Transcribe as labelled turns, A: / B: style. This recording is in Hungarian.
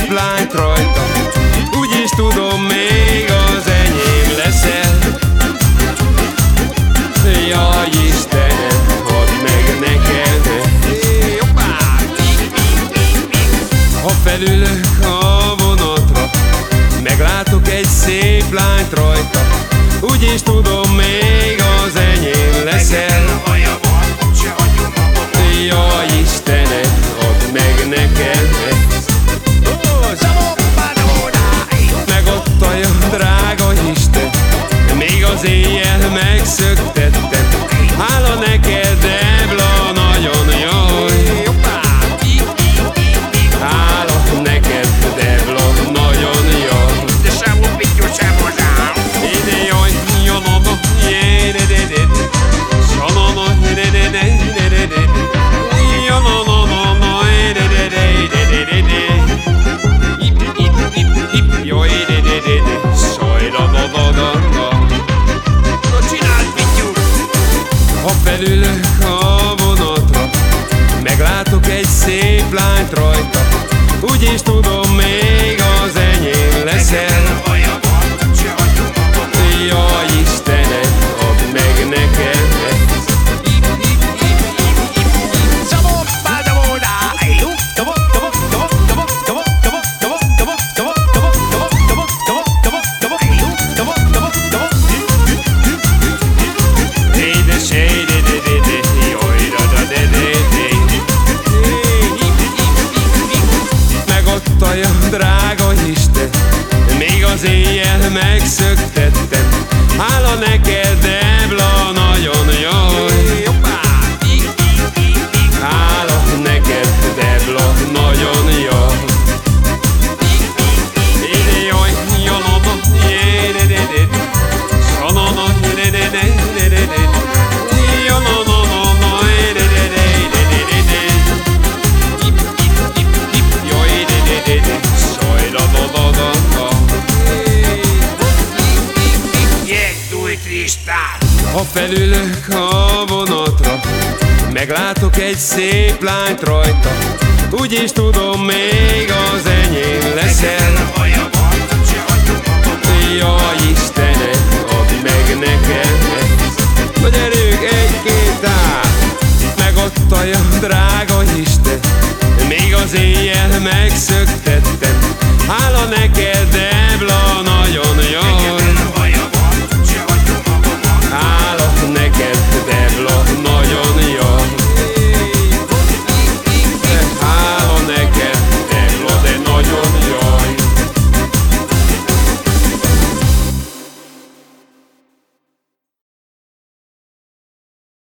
A: szép lányt rajta. Úgyis tudom, még az enyém leszel. Jaj Istenem, hadd meg nekem Ha felülök a vonatra Meglátok egy szép lányt rajta. Úgyis tudom, még az enyém leszel. Szép lányt rajta. Úgy is tudom, még éjjel Ha felülök a vonatra Meglátok egy szép lányt rajta. Úgy is tudom, még az enyém leszel. Jaj Istenem, add meg nekem. Na gyerünk egy-két át Megadtaja, drága Isten. Még az éjjel megszöktettem Hála neked, Debla